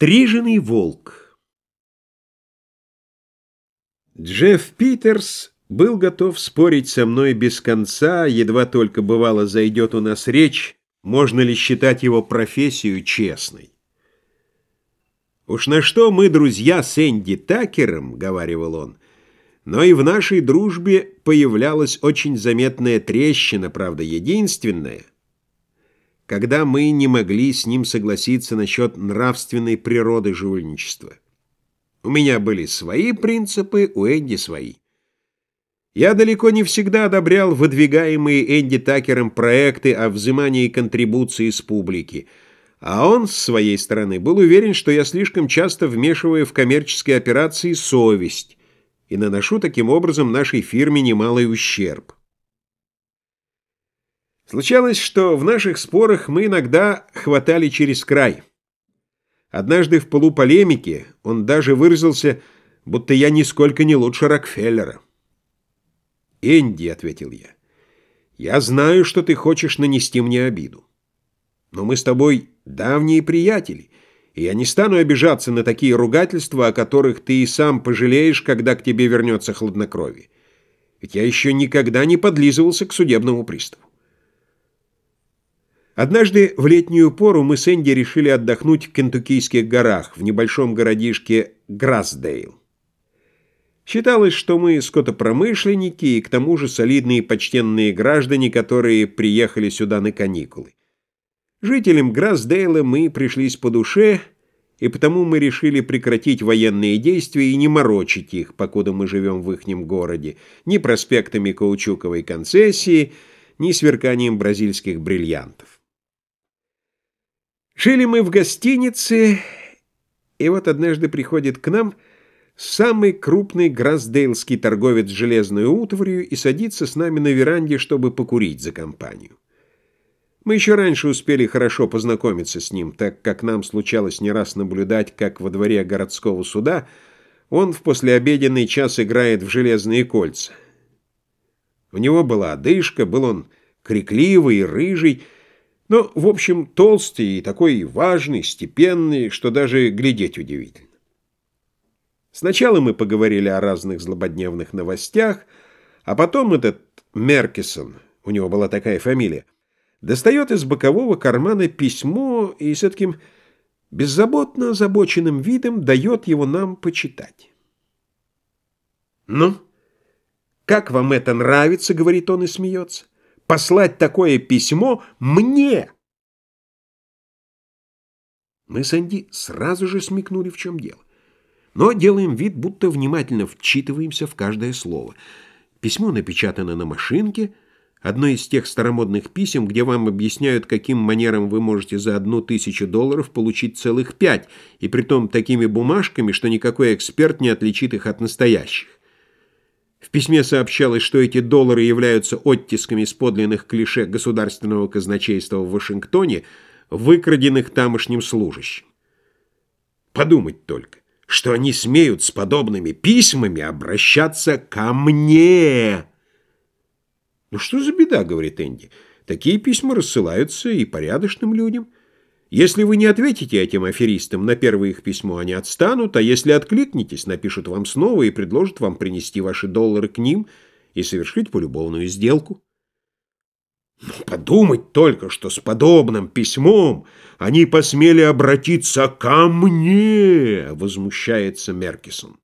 Стриженный волк Джефф Питерс был готов спорить со мной без конца, едва только бывало зайдет у нас речь, можно ли считать его профессию честной. «Уж на что мы друзья с Энди Такером», — говаривал он, — «но и в нашей дружбе появлялась очень заметная трещина, правда, единственная — когда мы не могли с ним согласиться насчет нравственной природы жульничества. У меня были свои принципы, у Энди свои. Я далеко не всегда одобрял выдвигаемые Энди Такером проекты о взимании контрибуции с публики, а он, с своей стороны, был уверен, что я слишком часто вмешиваю в коммерческие операции совесть и наношу таким образом нашей фирме немалый ущерб. Случалось, что в наших спорах мы иногда хватали через край. Однажды в полуполемике он даже выразился, будто я нисколько не лучше Рокфеллера. «Энди», — ответил я, — «я знаю, что ты хочешь нанести мне обиду. Но мы с тобой давние приятели, и я не стану обижаться на такие ругательства, о которых ты и сам пожалеешь, когда к тебе вернется хладнокровие. Ведь я еще никогда не подлизывался к судебному приставу. Однажды в летнюю пору мы с Энди решили отдохнуть в Кентуккийских горах, в небольшом городишке Грасдейл. Считалось, что мы скотопромышленники и к тому же солидные почтенные граждане, которые приехали сюда на каникулы. Жителям Грасдейла мы пришлись по душе, и потому мы решили прекратить военные действия и не морочить их, покуда мы живем в ихнем городе, ни проспектами каучуковой концессии, ни сверканием бразильских бриллиантов. Жили мы в гостинице, и вот однажды приходит к нам самый крупный грасдейлский торговец железной утварью и садится с нами на веранде, чтобы покурить за компанию. Мы еще раньше успели хорошо познакомиться с ним, так как нам случалось не раз наблюдать, как во дворе городского суда он в послеобеденный час играет в железные кольца. У него была одышка, был он крикливый и рыжий, но, в общем, толстый и такой важный, степенный, что даже глядеть удивительно. Сначала мы поговорили о разных злободневных новостях, а потом этот Меркисон, у него была такая фамилия, достает из бокового кармана письмо и с таким беззаботно озабоченным видом дает его нам почитать. «Ну, как вам это нравится?» — говорит он и смеется послать такое письмо мне. Мы с Анди сразу же смекнули, в чем дело. Но делаем вид, будто внимательно вчитываемся в каждое слово. Письмо напечатано на машинке, одно из тех старомодных писем, где вам объясняют, каким манером вы можете за одну тысячу долларов получить целых пять, и притом такими бумажками, что никакой эксперт не отличит их от настоящих. В письме сообщалось, что эти доллары являются оттисками с подлинных клише государственного казначейства в Вашингтоне, выкраденных тамошним служащим. Подумать только, что они смеют с подобными письмами обращаться ко мне. «Ну что за беда?» — говорит Энди. «Такие письма рассылаются и порядочным людям». Если вы не ответите этим аферистам на первое их письмо, они отстанут, а если откликнетесь, напишут вам снова и предложат вам принести ваши доллары к ним и совершить полюбовную сделку. Но подумать только, что с подобным письмом они посмели обратиться ко мне, возмущается Меркисон.